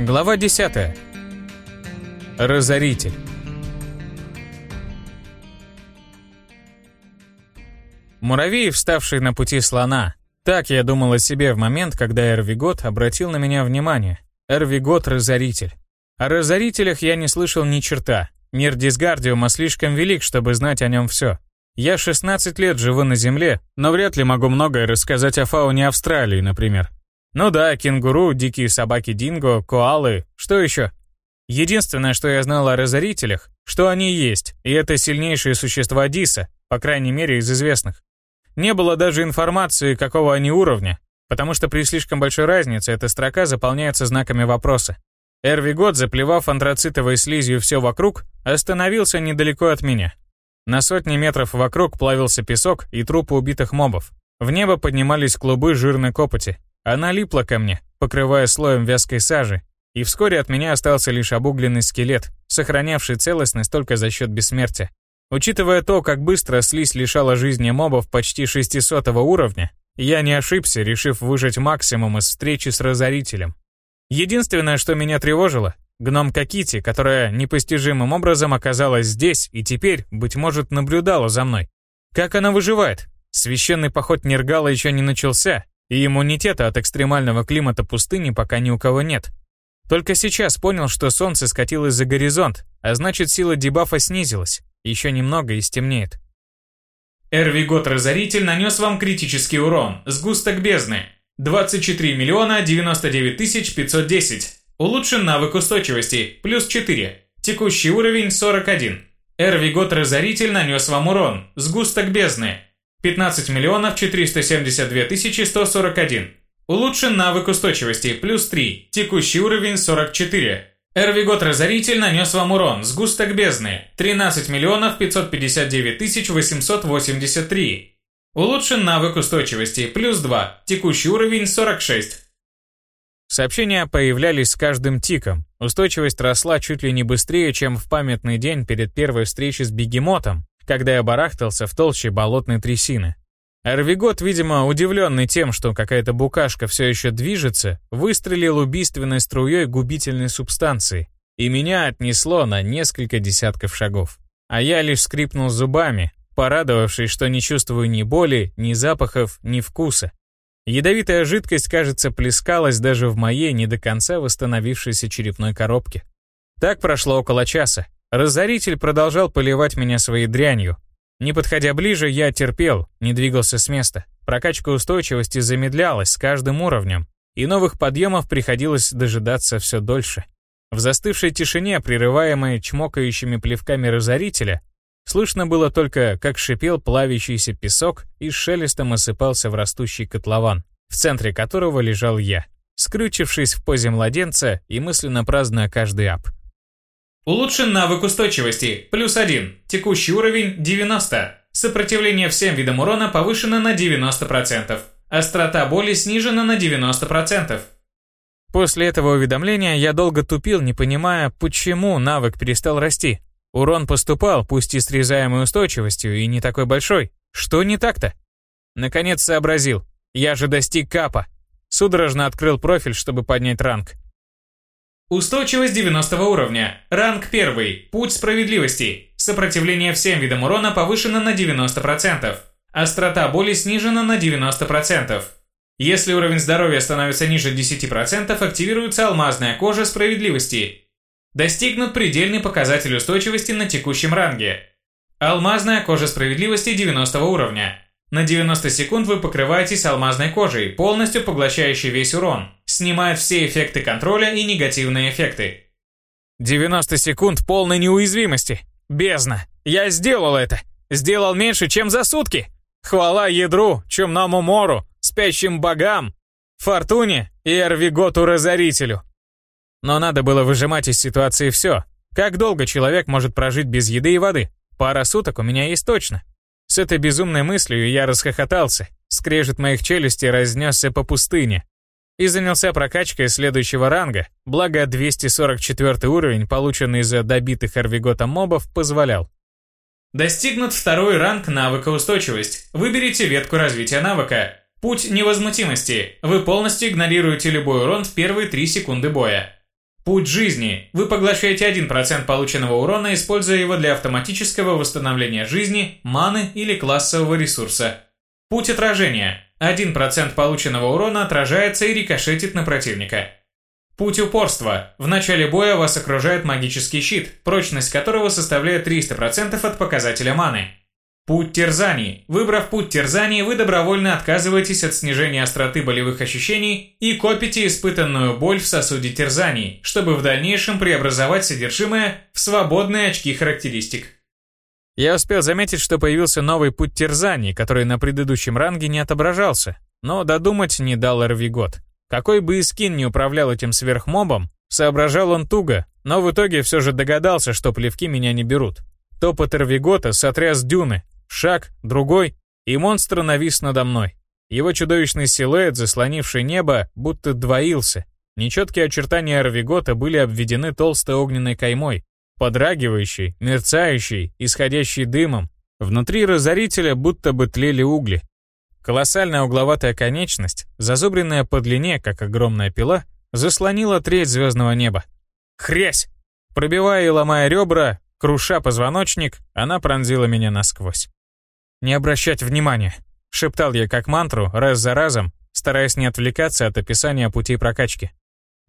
Глава 10. Разоритель. Муравей, вставший на пути слона. Так я думал о себе в момент, когда Эрвигот обратил на меня внимание. Эрвигот — разоритель. О разорителях я не слышал ни черта. Мир Дисгардиума слишком велик, чтобы знать о нем все. Я 16 лет живу на Земле, но вряд ли могу многое рассказать о фауне Австралии, например. Ну да, кенгуру, дикие собаки динго, коалы, что еще? Единственное, что я знал о разорителях, что они есть, и это сильнейшие существа Диса, по крайней мере из известных. Не было даже информации, какого они уровня, потому что при слишком большой разнице эта строка заполняется знаками вопроса. Эрвигот, заплевав антрацитовой слизью все вокруг, остановился недалеко от меня. На сотни метров вокруг плавился песок и трупы убитых мобов. В небо поднимались клубы жирной копоти. Она липла ко мне, покрывая слоем вязкой сажи, и вскоре от меня остался лишь обугленный скелет, сохранявший целостность только за счет бессмертия. Учитывая то, как быстро слизь лишала жизни мобов почти 600 уровня, я не ошибся, решив выжать максимум из встречи с Разорителем. Единственное, что меня тревожило, гномка Кити, которая непостижимым образом оказалась здесь и теперь, быть может, наблюдала за мной. Как она выживает? Священный поход Нергала еще не начался, и иммунитета от экстремального климата пустыни пока ни у кого нет. Только сейчас понял, что солнце скатилось за горизонт, а значит сила дебафа снизилась. Еще немного и стемнеет. Эрвигот Разоритель нанес вам критический урон. Сгусток бездны. 24 миллиона 99 тысяч 510. Улучшен навык устойчивости. Плюс 4. Текущий уровень 41. Эрвигот Разоритель нанес вам урон. Сгусток бездны. 15 миллионов 472 тысячи 141. Улучшен навык устойчивости, плюс 3, текущий уровень 44. Эрвигот Разоритель нанес вам урон, сгусток бездны, 13 миллионов 559 тысяч 883. Улучшен навык устойчивости, плюс 2, текущий уровень 46. Сообщения появлялись с каждым тиком. Устойчивость росла чуть ли не быстрее, чем в памятный день перед первой встречей с бегемотом, когда я барахтался в толще болотной трясины. Эрвигот, видимо, удивленный тем, что какая-то букашка все еще движется, выстрелил убийственной струей губительной субстанции, и меня отнесло на несколько десятков шагов. А я лишь скрипнул зубами, порадовавшись, что не чувствую ни боли, ни запахов, ни вкуса. Ядовитая жидкость, кажется, плескалась даже в моей не до конца восстановившейся черепной коробке. Так прошло около часа, Разоритель продолжал поливать меня своей дрянью. Не подходя ближе, я терпел, не двигался с места. Прокачка устойчивости замедлялась с каждым уровнем, и новых подъемов приходилось дожидаться все дольше. В застывшей тишине, прерываемой чмокающими плевками разорителя, слышно было только, как шипел плавящийся песок и шелестом осыпался в растущий котлован, в центре которого лежал я, скрючившись в позе младенца и мысленно празднуя каждый ап. Улучшен навык устойчивости, плюс 1, текущий уровень 90. Сопротивление всем видам урона повышено на 90%. Острота боли снижена на 90%. После этого уведомления я долго тупил, не понимая, почему навык перестал расти. Урон поступал, пусть и срезаемой устойчивостью, и не такой большой. Что не так-то? Наконец сообразил. Я же достиг капа. Судорожно открыл профиль, чтобы поднять ранг. Устойчивость 90 уровня. Ранг 1. Путь справедливости. Сопротивление всем видам урона повышено на 90%. Острота боли снижена на 90%. Если уровень здоровья становится ниже 10%, активируется алмазная кожа справедливости. Достигнут предельный показатель устойчивости на текущем ранге. Алмазная кожа справедливости 90 уровня. На 90 секунд вы покрываетесь алмазной кожей, полностью поглощающей весь урон. Снимает все эффекты контроля и негативные эффекты. 90 секунд полной неуязвимости. Бездна. Я сделал это. Сделал меньше, чем за сутки. Хвала ядру, чумному мору, спящим богам, фортуне и Эрвиготу-разорителю. Но надо было выжимать из ситуации все. Как долго человек может прожить без еды и воды? Пара суток у меня есть точно. С этой безумной мыслью я расхохотался. Скрежет моих челюстей разнесся по пустыне. И занялся прокачкой следующего ранга, благо 244 уровень, полученный за добитых Арвиготом мобов, позволял. Достигнут второй ранг навыка устойчивость. Выберите ветку развития навыка. Путь невозмутимости. Вы полностью игнорируете любой урон в первые 3 секунды боя. Путь жизни. Вы поглощаете 1% полученного урона, используя его для автоматического восстановления жизни, маны или классового ресурса. Путь отражения. 1% полученного урона отражается и рикошетит на противника. Путь упорства. В начале боя вас окружает магический щит, прочность которого составляет 300% от показателя маны. Путь терзаний. Выбрав путь терзаний, вы добровольно отказываетесь от снижения остроты болевых ощущений и копите испытанную боль в сосуде терзаний, чтобы в дальнейшем преобразовать содержимое в свободные очки характеристик. Я успел заметить, что появился новый путь терзаний, который на предыдущем ранге не отображался, но додумать не дал Эрвигот. Какой бы Искин не управлял этим сверхмобом, соображал он туго, но в итоге все же догадался, что плевки меня не берут. Топот Эрвигота сотряс дюны, Шаг, другой, и монстр навис надо мной. Его чудовищный силуэт, заслонивший небо, будто двоился. Нечеткие очертания Арвигота были обведены толстой огненной каймой, подрагивающей, мерцающей, исходящей дымом. Внутри разорителя будто бы тлели угли. Колоссальная угловатая конечность, зазубренная по длине, как огромная пила, заслонила треть звездного неба. Хрясь! Пробивая и ломая ребра, круша позвоночник, она пронзила меня насквозь. «Не обращать внимания», — шептал я как мантру раз за разом, стараясь не отвлекаться от описания путей прокачки.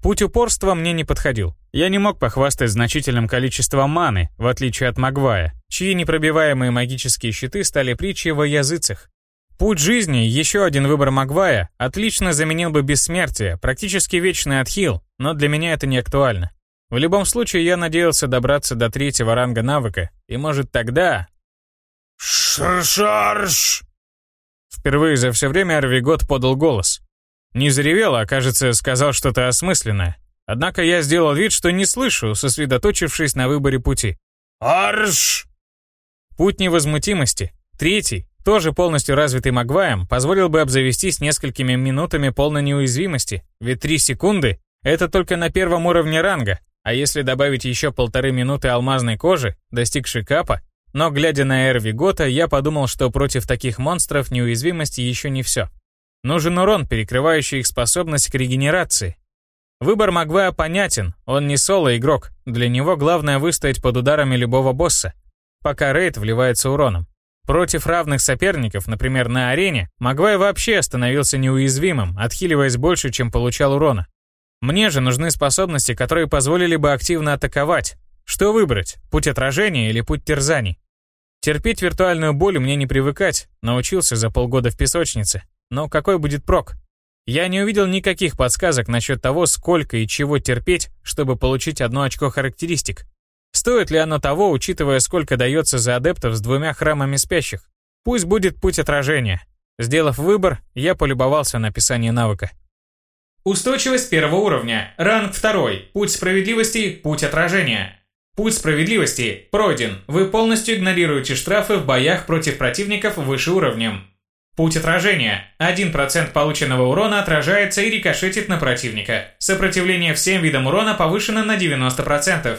Путь упорства мне не подходил. Я не мог похвастать значительным количеством маны, в отличие от Магвая, чьи непробиваемые магические щиты стали притчей во языцах. Путь жизни, еще один выбор Магвая, отлично заменил бы бессмертие, практически вечный отхил, но для меня это не актуально. В любом случае, я надеялся добраться до третьего ранга навыка, и может тогда, «Шарш!» Впервые за все время Арвигот подал голос. Не заревел, а, кажется, сказал что-то осмысленное. Однако я сделал вид, что не слышу, сосредоточившись на выборе пути. «Арш!» Путь невозмутимости, третий, тоже полностью развитый Магваем, позволил бы обзавестись несколькими минутами полной неуязвимости, ведь три секунды — это только на первом уровне ранга, а если добавить еще полторы минуты алмазной кожи, достигшей капа, но глядя на Эрви Гота, я подумал, что против таких монстров неуязвимость еще не все. Нужен урон, перекрывающий их способность к регенерации. Выбор Магвая понятен, он не соло-игрок, для него главное выстоять под ударами любого босса, пока рейд вливается уроном. Против равных соперников, например, на арене, Магвай вообще становился неуязвимым, отхиливаясь больше, чем получал урона. Мне же нужны способности, которые позволили бы активно атаковать. Что выбрать, путь отражения или путь терзаний? Терпеть виртуальную боль мне не привыкать, научился за полгода в песочнице. Но какой будет прок? Я не увидел никаких подсказок насчет того, сколько и чего терпеть, чтобы получить одно очко характеристик. Стоит ли оно того, учитывая, сколько дается за адептов с двумя храмами спящих? Пусть будет путь отражения. Сделав выбор, я полюбовался на описание навыка. Устойчивость первого уровня. Ранг второй. Путь справедливости. Путь отражения. Путь справедливости пройден. Вы полностью игнорируете штрафы в боях против противников выше уровнем. Путь отражения. 1% полученного урона отражается и рикошетит на противника. Сопротивление всем видам урона повышено на 90%.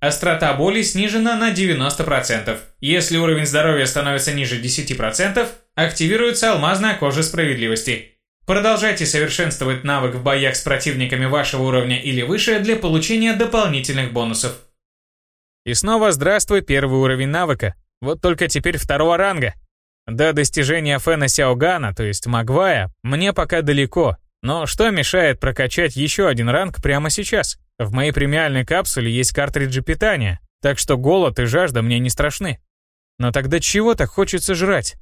Острота боли снижена на 90%. Если уровень здоровья становится ниже 10%, активируется алмазная кожа справедливости. Продолжайте совершенствовать навык в боях с противниками вашего уровня или выше для получения дополнительных бонусов. И снова здравствуй, первый уровень навыка. Вот только теперь второго ранга. До достижения Фэна Сяогана, то есть Магвая, мне пока далеко. Но что мешает прокачать еще один ранг прямо сейчас? В моей премиальной капсуле есть картриджи питания, так что голод и жажда мне не страшны. Но тогда чего так хочется жрать?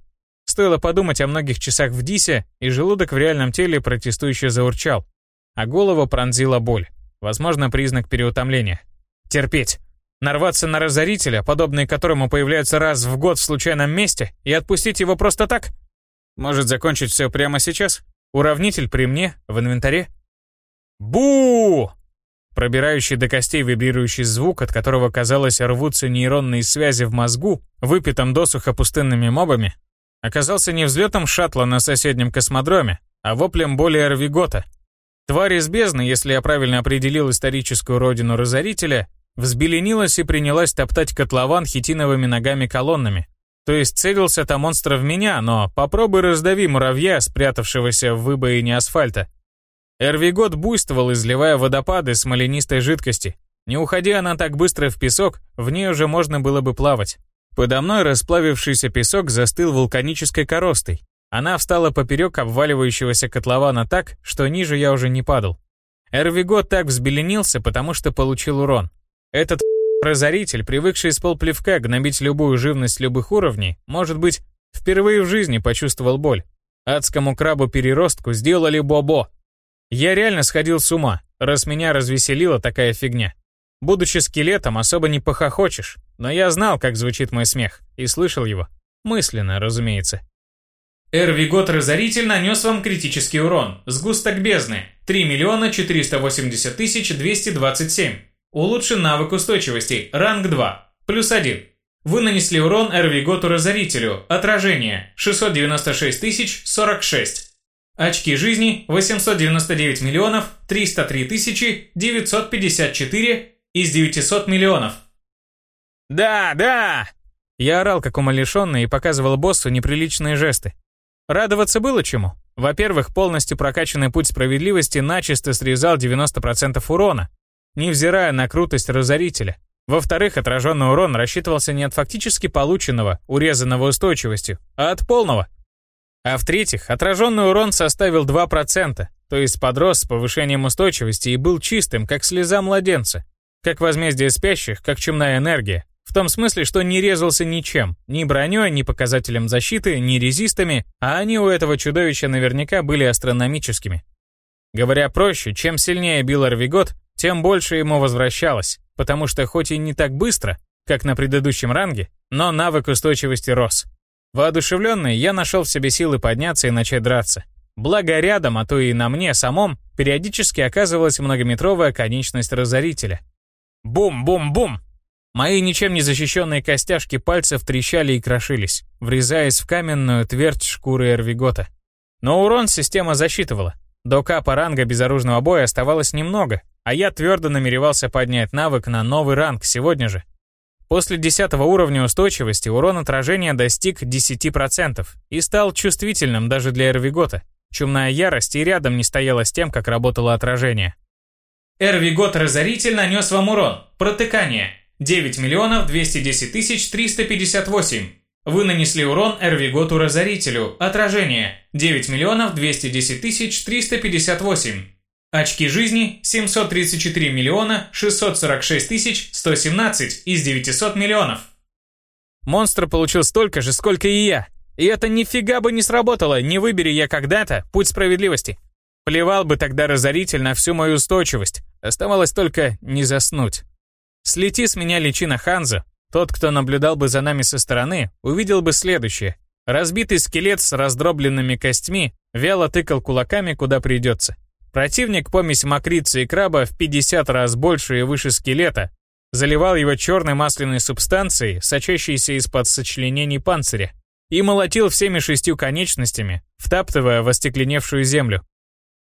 Стоило подумать о многих часах в Дисе, и желудок в реальном теле протестующе заурчал. А голову пронзила боль. Возможно, признак переутомления. Терпеть нарваться на разорителя, подобные которому появляются раз в год в случайном месте, и отпустить его просто так? Может закончить все прямо сейчас? Уравнитель при мне, в инвентаре? бу Пробирающий до костей вибрирующий звук, от которого, казалось, рвутся нейронные связи в мозгу, выпитом досуха пустынными мобами, оказался не взлетом шаттла на соседнем космодроме, а воплем боли Арвигота. Тварь из бездны, если я правильно определил историческую родину Разорителя, Взбеленилась и принялась топтать котлован хитиновыми ногами-колоннами. То есть целился-то монстр в меня, но попробуй раздави муравья, спрятавшегося в выбоине асфальта. Эрвигот буйствовал, изливая водопады смоленистой жидкости. Не уходя она так быстро в песок, в ней уже можно было бы плавать. Подо мной расплавившийся песок застыл вулканической коростой. Она встала поперек обваливающегося котлована так, что ниже я уже не падал. Эрвигот так взбеленился, потому что получил урон. Этот разоритель, привыкший с полплевка гнобить любую живность любых уровней, может быть, впервые в жизни почувствовал боль. Адскому крабу-переростку сделали бобо. Я реально сходил с ума, раз меня развеселила такая фигня. Будучи скелетом, особо не похохочешь, но я знал, как звучит мой смех, и слышал его. Мысленно, разумеется. Эрвигот Разоритель нанес вам критический урон. Сгусток бездны. 3 миллиона 480 тысяч 227. Улучшен навык устойчивости. Ранг 2. Плюс 1. Вы нанесли урон Эрвиготу Разорителю. Отражение. 696 тысяч 46. Очки жизни 899 миллионов 303 тысячи 954 из 900 миллионов. «Да, да!» Я орал как умалишенный и показывал боссу неприличные жесты. Радоваться было чему. Во-первых, полностью прокачанный путь справедливости начисто срезал 90% урона, невзирая на крутость разорителя. Во-вторых, отраженный урон рассчитывался не от фактически полученного, урезанного устойчивостью, а от полного. А в-третьих, отраженный урон составил 2%, то есть подрос с повышением устойчивости и был чистым, как слеза младенца, как возмездие спящих, как чумная энергия. В том смысле, что не резался ничем, ни броней, ни показателем защиты, ни резистами, а они у этого чудовища наверняка были астрономическими. Говоря проще, чем сильнее бил Арвигот, тем больше ему возвращалось, потому что хоть и не так быстро, как на предыдущем ранге, но навык устойчивости рос. Воодушевленный, я нашел в себе силы подняться и начать драться. Благо рядом, а то и на мне самом, периодически оказывалась многометровая конечность разорителя. Бум-бум-бум! Мои ничем не защищенные костяшки пальцев трещали и крошились, врезаясь в каменную твердь шкуры Эрвигота. Но урон система засчитывала. До капа ранга безоружного боя оставалось немного, а я твердо намеревался поднять навык на новый ранг сегодня же. После 10 уровня устойчивости урон отражения достиг 10% и стал чувствительным даже для Эрвигота. Чумная ярость и рядом не стояла с тем, как работало отражение. Эрвигот Разоритель нанес вам урон. Протыкание. 9 миллионов 210 тысяч 358. Вы нанесли урон Эрвиготу Разорителю. Отражение. 9 миллионов 210 тысяч 358. Очки жизни 734 миллиона 646 тысяч 117 из 900 миллионов. Монстр получил столько же, сколько и я. И это нифига бы не сработало, не выбери я когда-то путь справедливости. Плевал бы тогда разоритель на всю мою устойчивость. Оставалось только не заснуть. Слети с меня личина Ханза, тот, кто наблюдал бы за нами со стороны, увидел бы следующее. Разбитый скелет с раздробленными костьми вяло тыкал кулаками, куда придется. Противник помесь мокрицы и краба в 50 раз больше и выше скелета, заливал его черной масляной субстанцией, сочащейся из-под сочленений панциря, и молотил всеми шестью конечностями, втаптывая в остекленевшую землю.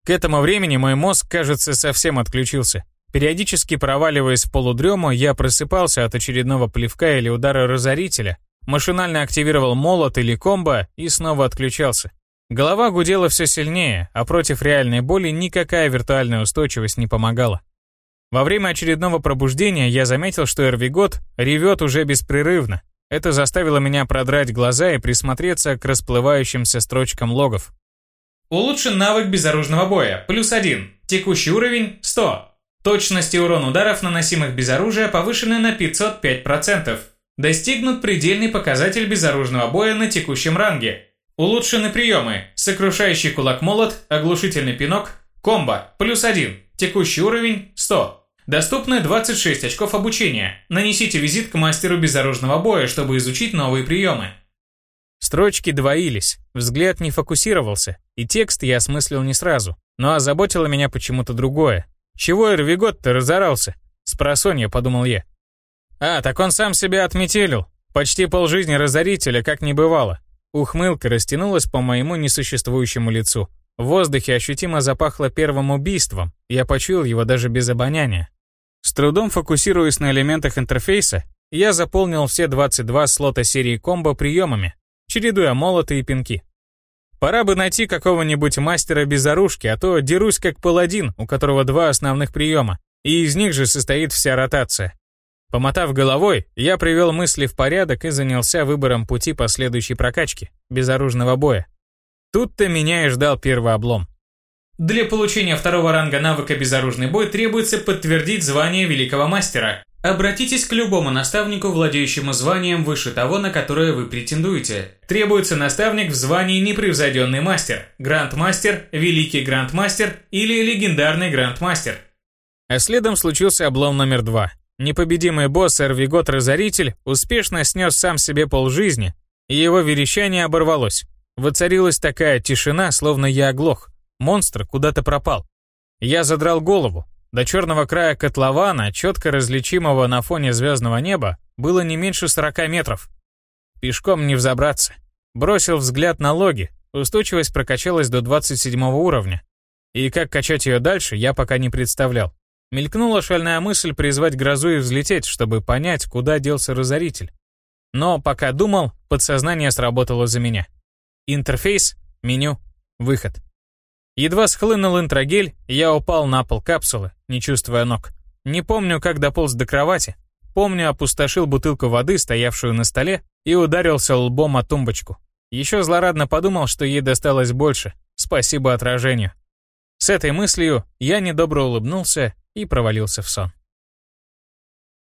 К этому времени мой мозг, кажется, совсем отключился. Периодически проваливаясь в полудрему, я просыпался от очередного плевка или удара разорителя, машинально активировал молот или комбо и снова отключался. Голова гудела все сильнее, а против реальной боли никакая виртуальная устойчивость не помогала. Во время очередного пробуждения я заметил, что Эрвигот ревет уже беспрерывно. Это заставило меня продрать глаза и присмотреться к расплывающимся строчкам логов. Улучшен навык безоружного боя, плюс один. Текущий уровень 100. Точность и урон ударов, наносимых без оружия, повышены на 505%. Достигнут предельный показатель безоружного боя на текущем ранге Улучшены приемы. Сокрушающий кулак-молот, оглушительный пинок, комбо, плюс 1, текущий уровень 100. Доступны 26 очков обучения. Нанесите визит к мастеру безоружного боя, чтобы изучить новые приемы. Строчки двоились, взгляд не фокусировался, и текст я осмыслил не сразу. Но озаботило меня почему-то другое. Чего Эрвигот-то разорался? Спросонья, подумал я. А, так он сам себя отметелил. Почти полжизни разорителя, как не бывало. Ухмылка растянулась по моему несуществующему лицу. В воздухе ощутимо запахло первым убийством, я почуял его даже без обоняния. С трудом фокусируясь на элементах интерфейса, я заполнил все 22 слота серии комбо приемами, чередуя молоты и пинки. Пора бы найти какого-нибудь мастера безоружки, а то дерусь как паладин, у которого два основных приема, и из них же состоит вся ротация. Помотав головой, я привел мысли в порядок и занялся выбором пути последующей прокачки, безоружного боя. Тут-то меня и ждал первый облом. Для получения второго ранга навыка «Безоружный бой» требуется подтвердить звание великого мастера. Обратитесь к любому наставнику, владеющему званием выше того, на которое вы претендуете. Требуется наставник в звании «Непревзойденный мастер», «Грандмастер», «Великий грандмастер» или «Легендарный грандмастер». А следом случился облом номер два. Непобедимый босс Эрвигот Разоритель успешно снес сам себе полжизни, и его верещание оборвалось. Воцарилась такая тишина, словно я оглох. Монстр куда-то пропал. Я задрал голову. До черного края котлована, четко различимого на фоне звездного неба, было не меньше 40 метров. Пешком не взобраться. Бросил взгляд на логи. Устойчивость прокачалась до 27 уровня. И как качать ее дальше, я пока не представлял. Мелькнула шальная мысль призвать грозу и взлететь, чтобы понять, куда делся разоритель. Но пока думал, подсознание сработало за меня. Интерфейс, меню, выход. Едва схлынул интрагель, я упал на пол капсулы, не чувствуя ног. Не помню, как дополз до кровати. Помню, опустошил бутылку воды, стоявшую на столе, и ударился лбом о тумбочку. Еще злорадно подумал, что ей досталось больше. Спасибо отражению. С этой мыслью я недобро улыбнулся и провалился в сон.